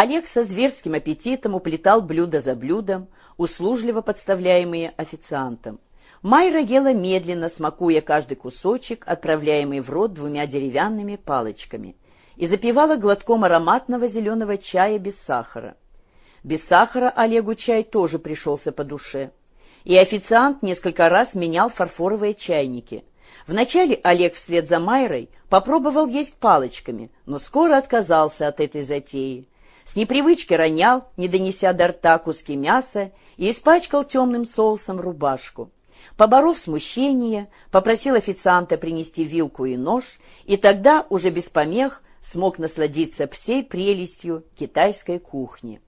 Олег со зверским аппетитом уплетал блюдо за блюдом, услужливо подставляемые официантом. Майра ела медленно, смакуя каждый кусочек, отправляемый в рот двумя деревянными палочками, и запивала глотком ароматного зеленого чая без сахара. Без сахара Олегу чай тоже пришелся по душе. И официант несколько раз менял фарфоровые чайники. Вначале Олег вслед за Майрой попробовал есть палочками, но скоро отказался от этой затеи. С непривычки ронял, не донеся до рта куски мяса, и испачкал темным соусом рубашку. Поборов смущение, попросил официанта принести вилку и нож, и тогда уже без помех смог насладиться всей прелестью китайской кухни.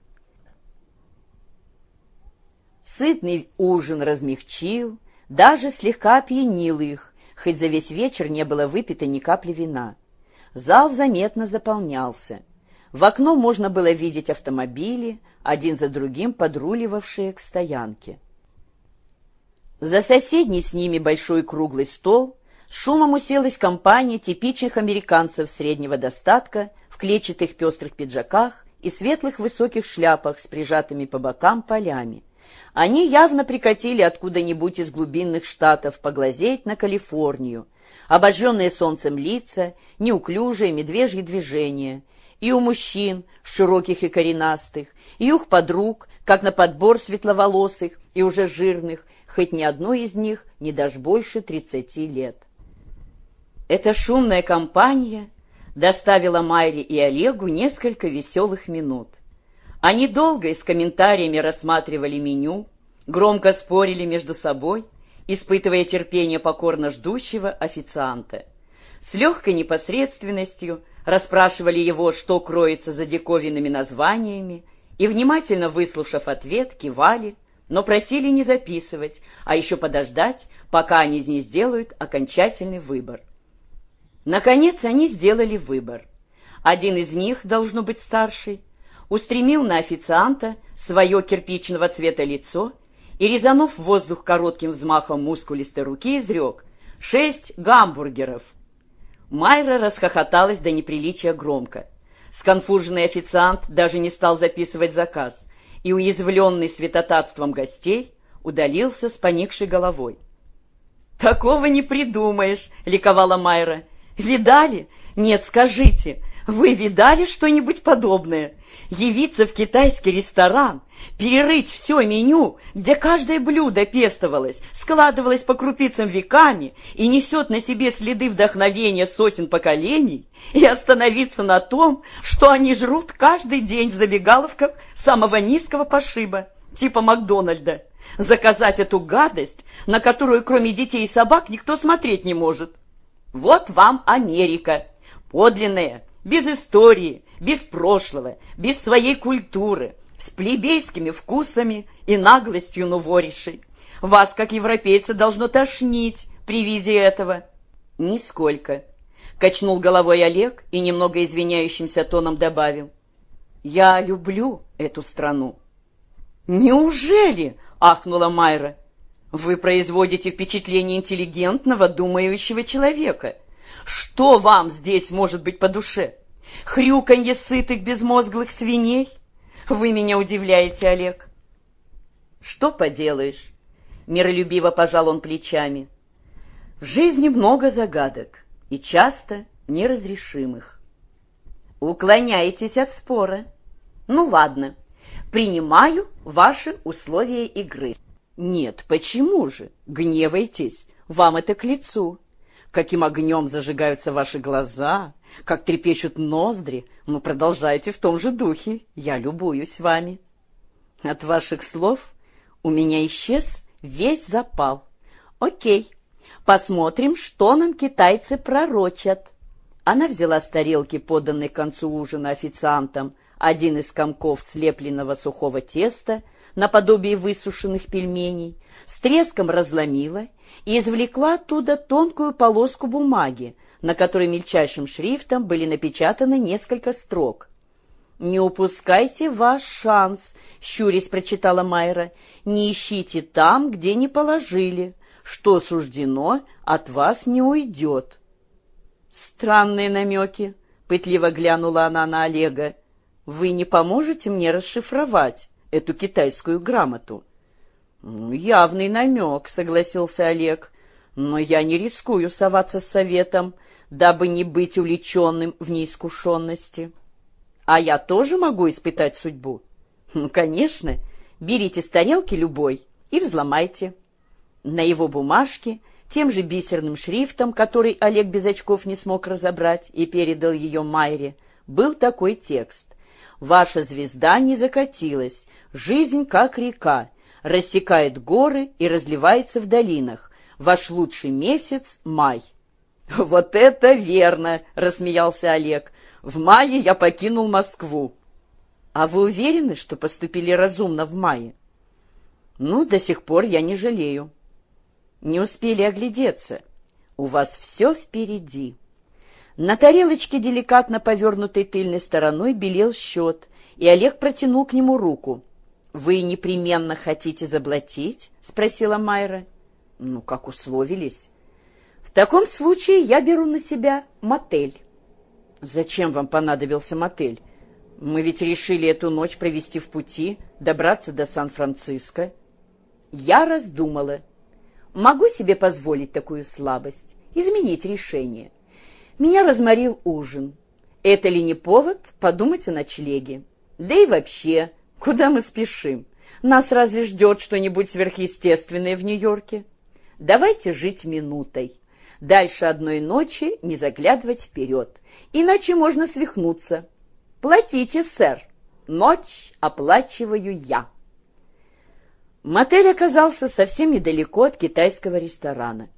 Сытный ужин размягчил, даже слегка опьянил их, хоть за весь вечер не было выпито ни капли вина. Зал заметно заполнялся. В окно можно было видеть автомобили, один за другим подруливавшие к стоянке. За соседний с ними большой круглый стол шумом уселась компания типичных американцев среднего достатка в клетчатых пестрых пиджаках и светлых высоких шляпах с прижатыми по бокам полями. Они явно прикатили откуда-нибудь из глубинных штатов поглазеть на Калифорнию. Обожженные солнцем лица, неуклюжие медвежьи движения, и у мужчин, широких и коренастых, и их подруг, как на подбор светловолосых и уже жирных, хоть ни одной из них не дашь больше тридцати лет. Эта шумная компания доставила Майре и Олегу несколько веселых минут. Они долго и с комментариями рассматривали меню, громко спорили между собой, испытывая терпение покорно ждущего официанта. С легкой непосредственностью расспрашивали его, что кроется за диковинными названиями, и, внимательно выслушав ответ, кивали, но просили не записывать, а еще подождать, пока они не сделают окончательный выбор. Наконец они сделали выбор. Один из них, должно быть старший, устремил на официанта свое кирпичного цвета лицо и, резанув воздух коротким взмахом мускулистой руки, изрек «Шесть гамбургеров!» Майра расхохоталась до неприличия громко. Сконфуженный официант даже не стал записывать заказ, и, уязвленный святотатством гостей, удалился с поникшей головой. «Такого не придумаешь!» — ликовала Майра. «Видали? Нет, скажите, вы видали что-нибудь подобное? Явиться в китайский ресторан, перерыть все меню, где каждое блюдо пестовалось, складывалось по крупицам веками и несет на себе следы вдохновения сотен поколений, и остановиться на том, что они жрут каждый день в забегаловках самого низкого пошиба, типа Макдональда. Заказать эту гадость, на которую кроме детей и собак никто смотреть не может. Вот вам Америка, подлинная, без истории, без прошлого, без своей культуры, с плебейскими вкусами и наглостью нуворишей. Вас, как европейца, должно тошнить при виде этого. Нисколько. Качнул головой Олег и немного извиняющимся тоном добавил. Я люблю эту страну. Неужели? Ахнула Майра. Вы производите впечатление интеллигентного, думающего человека. Что вам здесь может быть по душе? Хрюканье сытых безмозглых свиней? Вы меня удивляете, Олег. Что поделаешь? Миролюбиво пожал он плечами. В жизни много загадок и часто неразрешимых. Уклоняетесь от спора. Ну ладно, принимаю ваши условия игры. Нет, почему же? Гневайтесь, вам это к лицу каким огнем зажигаются ваши глаза, как трепещут ноздри. Ну, продолжайте в том же духе, я любуюсь вами. От ваших слов у меня исчез весь запал. Окей, посмотрим, что нам китайцы пророчат. Она взяла с тарелки, поданной к концу ужина официантом, один из комков слепленного сухого теста, наподобие высушенных пельменей, с треском разломила и извлекла оттуда тонкую полоску бумаги, на которой мельчайшим шрифтом были напечатаны несколько строк. «Не упускайте ваш шанс», — щурясь прочитала Майра. «Не ищите там, где не положили. Что суждено, от вас не уйдет». «Странные намеки», — пытливо глянула она на Олега. вы не поможете мне расшифровать эту китайскую грамоту? «Явный намек», — согласился Олег. «Но я не рискую соваться с советом, дабы не быть увлеченным в неискушенности. А я тоже могу испытать судьбу?» «Ну, «Конечно. Берите с тарелки любой и взломайте». На его бумажке, тем же бисерным шрифтом, который Олег без очков не смог разобрать и передал ее Майре, был такой текст. «Ваша звезда не закатилась, жизнь как река, рассекает горы и разливается в долинах. Ваш лучший месяц — май». «Вот это верно!» — рассмеялся Олег. «В мае я покинул Москву». «А вы уверены, что поступили разумно в мае?» «Ну, до сих пор я не жалею». «Не успели оглядеться. У вас все впереди». На тарелочке, деликатно повернутой тыльной стороной, белел счет, и Олег протянул к нему руку. «Вы непременно хотите заблатить?» — спросила Майра. «Ну, как условились». «В таком случае я беру на себя мотель». «Зачем вам понадобился мотель? Мы ведь решили эту ночь провести в пути, добраться до Сан-Франциско». Я раздумала. Могу себе позволить такую слабость, изменить решение. Меня разморил ужин. Это ли не повод подумать о ночлеге? Да и вообще, Куда мы спешим? Нас разве ждет что-нибудь сверхъестественное в Нью-Йорке? Давайте жить минутой. Дальше одной ночи не заглядывать вперед, иначе можно свихнуться. Платите, сэр. Ночь оплачиваю я. Мотель оказался совсем недалеко от китайского ресторана.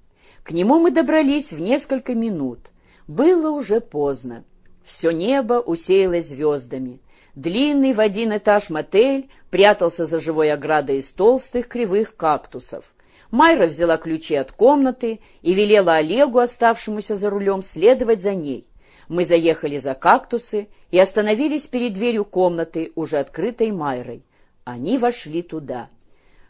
К нему мы добрались в несколько минут. Было уже поздно. Все небо усеялось звездами. Длинный в один этаж мотель прятался за живой оградой из толстых кривых кактусов. Майра взяла ключи от комнаты и велела Олегу, оставшемуся за рулем, следовать за ней. Мы заехали за кактусы и остановились перед дверью комнаты, уже открытой Майрой. Они вошли туда.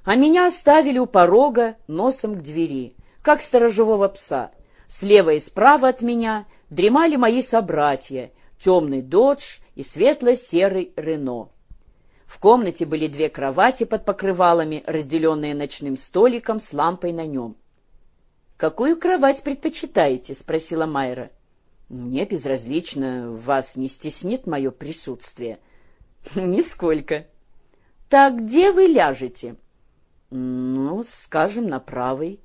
А меня оставили у порога носом к двери, как сторожевого пса. Слева и справа от меня дремали мои собратья, темный додж и светло-серый Рено. В комнате были две кровати под покрывалами, разделенные ночным столиком с лампой на нем. «Какую кровать предпочитаете?» — спросила Майра. «Мне безразлично. Вас не стеснит мое присутствие?» «Нисколько». «Так где вы ляжете?» «Ну, скажем, на правой».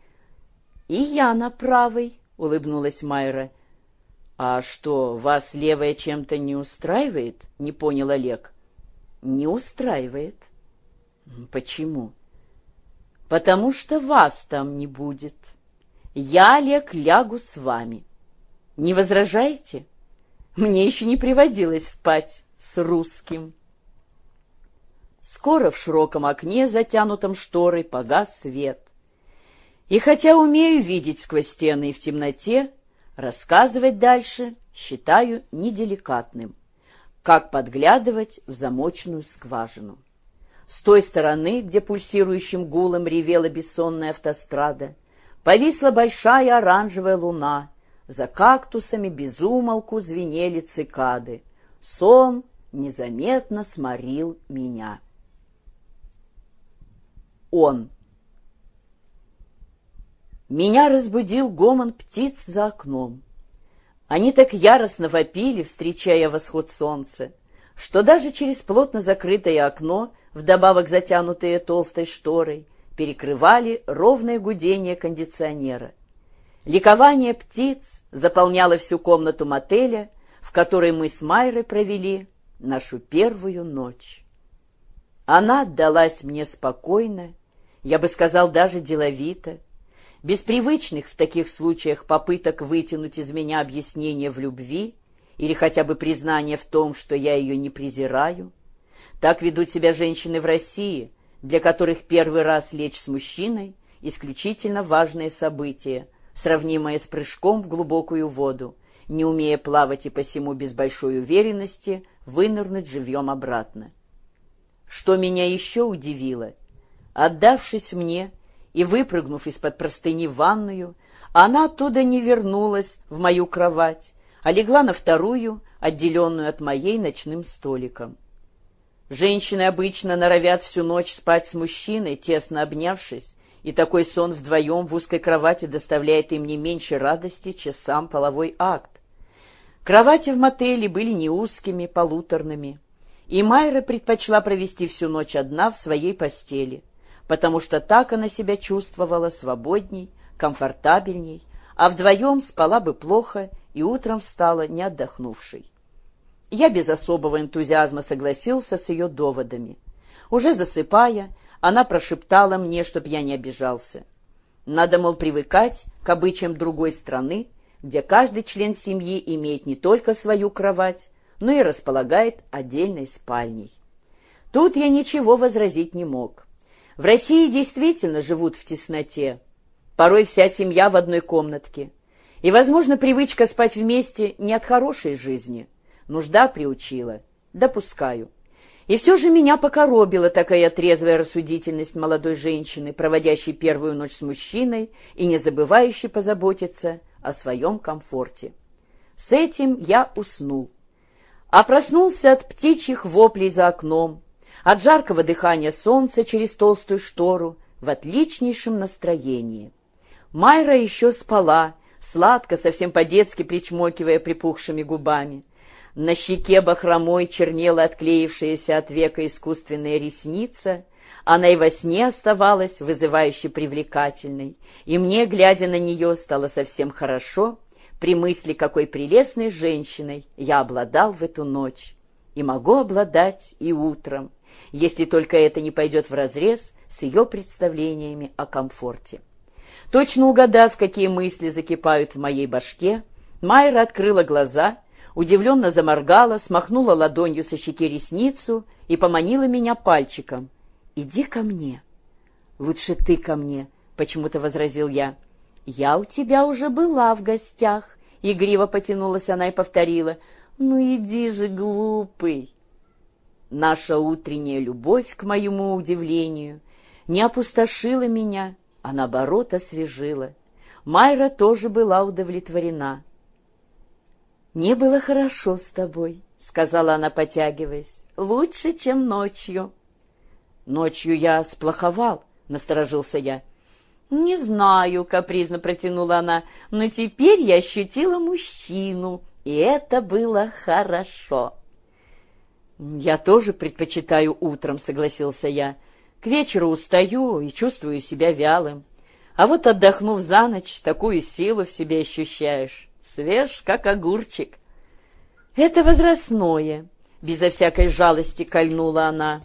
«И я на правой», — улыбнулась Майра. «А что, вас левая чем-то не устраивает?» — не понял Олег. «Не устраивает». «Почему?» «Потому что вас там не будет. Я, Олег, лягу с вами. Не возражаете? Мне еще не приводилось спать с русским». Скоро в широком окне, затянутом шторой, погас свет. И хотя умею видеть сквозь стены и в темноте, Рассказывать дальше считаю неделикатным. Как подглядывать в замочную скважину. С той стороны, где пульсирующим гулом ревела бессонная автострада, повисла большая оранжевая луна. За кактусами безумолку звенели цикады. Сон незаметно сморил меня. Он. Меня разбудил гомон птиц за окном. Они так яростно вопили, встречая восход солнца, что даже через плотно закрытое окно, вдобавок затянутое толстой шторой, перекрывали ровное гудение кондиционера. Ликование птиц заполняло всю комнату мотеля, в которой мы с Майрой провели нашу первую ночь. Она отдалась мне спокойно, я бы сказал, даже деловито, без привычных в таких случаях попыток вытянуть из меня объяснение в любви или хотя бы признание в том, что я ее не презираю. Так ведут себя женщины в России, для которых первый раз лечь с мужчиной — исключительно важное событие, сравнимое с прыжком в глубокую воду, не умея плавать и посему без большой уверенности вынырнуть живьем обратно. Что меня еще удивило, отдавшись мне, и, выпрыгнув из-под простыни в ванную, она оттуда не вернулась в мою кровать, а легла на вторую, отделенную от моей ночным столиком. Женщины обычно норовят всю ночь спать с мужчиной, тесно обнявшись, и такой сон вдвоем в узкой кровати доставляет им не меньше радости, чем сам половой акт. Кровати в мотеле были не узкими, полуторными, и Майра предпочла провести всю ночь одна в своей постели, потому что так она себя чувствовала свободней, комфортабельней, а вдвоем спала бы плохо и утром встала не отдохнувшей. Я без особого энтузиазма согласился с ее доводами. Уже засыпая, она прошептала мне, чтоб я не обижался. Надо, мол, привыкать к обычаям другой страны, где каждый член семьи имеет не только свою кровать, но и располагает отдельной спальней. Тут я ничего возразить не мог. В России действительно живут в тесноте. Порой вся семья в одной комнатке. И, возможно, привычка спать вместе не от хорошей жизни. Нужда приучила. Допускаю. И все же меня покоробила такая трезвая рассудительность молодой женщины, проводящей первую ночь с мужчиной и не забывающей позаботиться о своем комфорте. С этим я уснул. А проснулся от птичьих воплей за окном, от жаркого дыхания солнца через толстую штору, в отличнейшем настроении. Майра еще спала, сладко, совсем по-детски причмокивая припухшими губами. На щеке бахромой чернела отклеившаяся от века искусственная ресница. Она и во сне оставалась вызывающе привлекательной, и мне, глядя на нее, стало совсем хорошо при мысли, какой прелестной женщиной я обладал в эту ночь. И могу обладать и утром, если только это не пойдет вразрез с ее представлениями о комфорте. Точно угадав, какие мысли закипают в моей башке, Майра открыла глаза — удивленно заморгала, смахнула ладонью со щеки ресницу и поманила меня пальчиком. «Иди ко мне». «Лучше ты ко мне», — почему-то возразил я. «Я у тебя уже была в гостях», — игриво потянулась она и повторила. «Ну иди же, глупый». Наша утренняя любовь, к моему удивлению, не опустошила меня, а наоборот освежила. Майра тоже была удовлетворена. «Мне было хорошо с тобой», — сказала она, потягиваясь. «Лучше, чем ночью». «Ночью я сплоховал», — насторожился я. «Не знаю», — капризно протянула она, «но теперь я ощутила мужчину, и это было хорошо». «Я тоже предпочитаю утром», — согласился я. «К вечеру устаю и чувствую себя вялым. А вот отдохнув за ночь, такую силу в себе ощущаешь свеж, как огурчик. Это возрастное, безо всякой жалости кольнула она.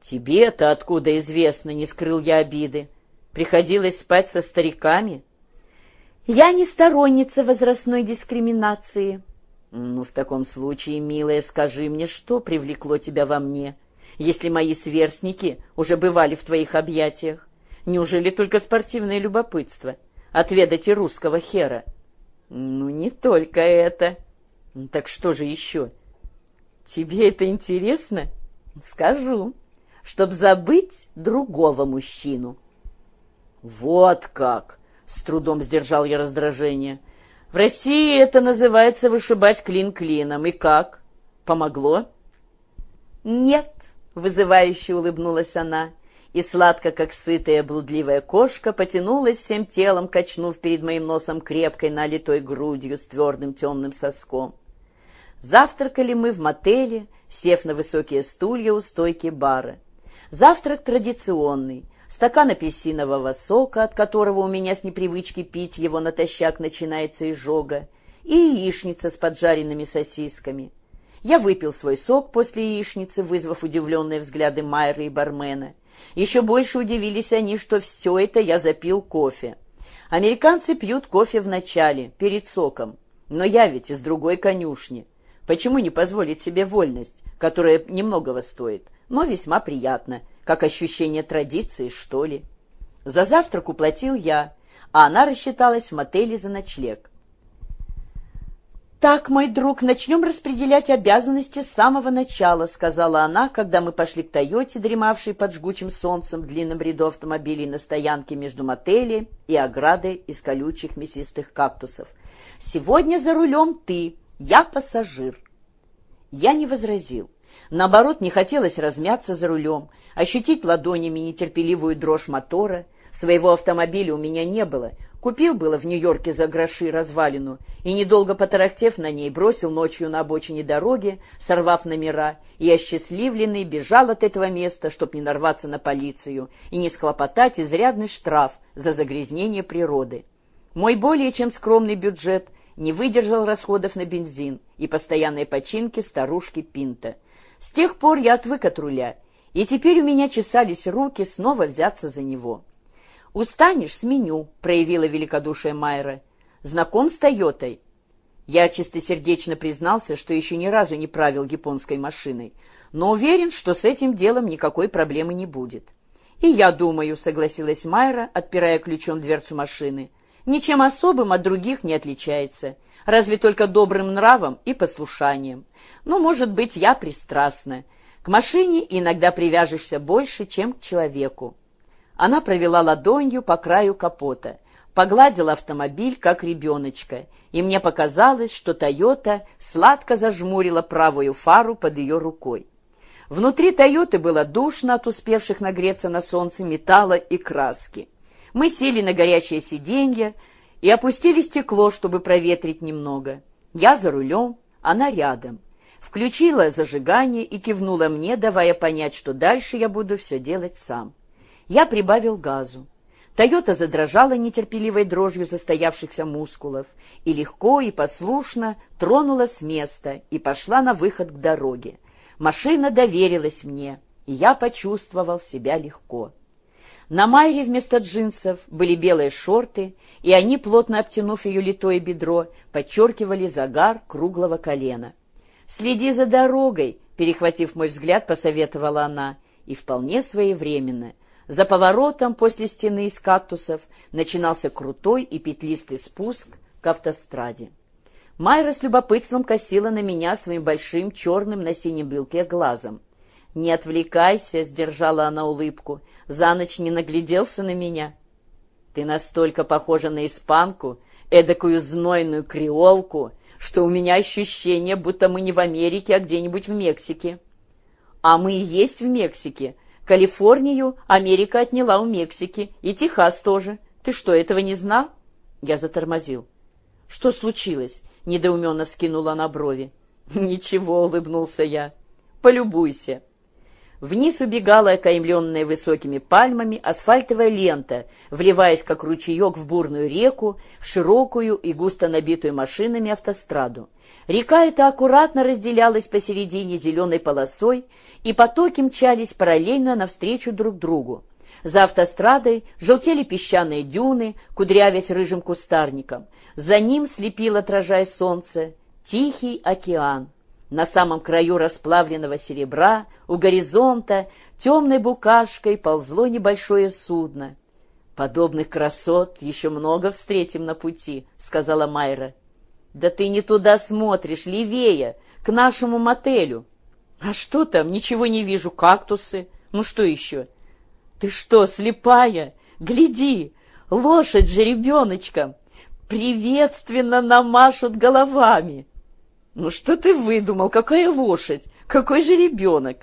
Тебе-то откуда известно, не скрыл я обиды. Приходилось спать со стариками. Я не сторонница возрастной дискриминации. Ну, в таком случае, милая, скажи мне, что привлекло тебя во мне, если мои сверстники уже бывали в твоих объятиях? Неужели только спортивное любопытство? Отведать и русского хера. Ну, не только это. Ну, так что же еще? Тебе это интересно? Скажу. Чтоб забыть другого мужчину. Вот как! С трудом сдержал я раздражение. В России это называется вышибать клин клином. И как? Помогло? Нет, вызывающе улыбнулась она и сладко, как сытая блудливая кошка, потянулась всем телом, качнув перед моим носом крепкой налитой грудью с твердым темным соском. Завтракали мы в мотеле, сев на высокие стулья у стойки бара. Завтрак традиционный. Стакан апельсинового сока, от которого у меня с непривычки пить его натощак начинается изжога, и яичница с поджаренными сосисками. Я выпил свой сок после яичницы, вызвав удивленные взгляды Майры и бармена — еще больше удивились они, что все это я запил кофе. Американцы пьют кофе в начале, перед соком. Но я ведь из другой конюшни. Почему не позволить себе вольность, которая немногого стоит, но весьма приятно, как ощущение традиции, что ли? За завтрак уплатил я, а она рассчиталась в мотеле за ночлег. «Так, мой друг, начнем распределять обязанности с самого начала», сказала она, когда мы пошли к «Тойоте», дремавшей под жгучим солнцем в длинном ряду автомобилей на стоянке между мотелем и оградой из колючих мясистых кактусов. «Сегодня за рулем ты, я пассажир». Я не возразил. Наоборот, не хотелось размяться за рулем, ощутить ладонями нетерпеливую дрожь мотора. Своего автомобиля у меня не было. Купил было в Нью-Йорке за гроши развалину и, недолго потарахтев на ней, бросил ночью на обочине дороги, сорвав номера, и осчастливленный бежал от этого места, чтоб не нарваться на полицию и не схлопотать изрядный штраф за загрязнение природы. Мой более чем скромный бюджет не выдержал расходов на бензин и постоянной починки старушки Пинта. С тех пор я отвык от руля, и теперь у меня чесались руки снова взяться за него. «Устанешь, сменю», — проявила великодушие Майра. «Знаком с Тойотой?» Я чистосердечно признался, что еще ни разу не правил японской машиной, но уверен, что с этим делом никакой проблемы не будет. «И я думаю», — согласилась Майра, отпирая ключом дверцу машины, «ничем особым от других не отличается, разве только добрым нравом и послушанием. Ну, может быть, я пристрастна. К машине иногда привяжешься больше, чем к человеку». Она провела ладонью по краю капота, погладила автомобиль, как ребеночка, и мне показалось, что «Тойота» сладко зажмурила правую фару под ее рукой. Внутри «Тойоты» было душно от успевших нагреться на солнце металла и краски. Мы сели на горячее сиденье и опустили стекло, чтобы проветрить немного. Я за рулем, она рядом. Включила зажигание и кивнула мне, давая понять, что дальше я буду все делать сам. Я прибавил газу. «Тойота» задрожала нетерпеливой дрожью застоявшихся мускулов и легко и послушно тронула с места и пошла на выход к дороге. Машина доверилась мне, и я почувствовал себя легко. На Майре вместо джинсов были белые шорты, и они, плотно обтянув ее литое бедро, подчеркивали загар круглого колена. «Следи за дорогой», — перехватив мой взгляд, посоветовала она, и вполне своевременно. За поворотом после стены из кактусов начинался крутой и петлистый спуск к автостраде. Майра с любопытством косила на меня своим большим черным на синем белке глазом. «Не отвлекайся», — сдержала она улыбку, — «за ночь не нагляделся на меня». «Ты настолько похожа на испанку, эдакую знойную креолку, что у меня ощущение, будто мы не в Америке, а где-нибудь в Мексике». «А мы и есть в Мексике. Калифорнию Америка отняла у Мексики, и Техас тоже. Ты что, этого не знал?» Я затормозил. «Что случилось?» — недоуменно вскинула на брови. «Ничего», — улыбнулся я. «Полюбуйся». Вниз убегала окаймленная высокими пальмами асфальтовая лента, вливаясь как ручеек в бурную реку, в широкую и густо набитую машинами автостраду. Река эта аккуратно разделялась посередине зеленой полосой, и потоки мчались параллельно навстречу друг другу. За автострадой желтели песчаные дюны, кудрявясь рыжим кустарником. За ним слепил, отражая солнце, тихий океан. На самом краю расплавленного серебра, у горизонта, темной букашкой ползло небольшое судно. «Подобных красот еще много встретим на пути», — сказала Майра. «Да ты не туда смотришь, левее, к нашему мотелю». «А что там? Ничего не вижу. Кактусы. Ну что еще?» «Ты что, слепая? Гляди! Лошадь же ребеночком! Приветственно намашут головами!» «Ну что ты выдумал? Какая лошадь? Какой же ребенок?»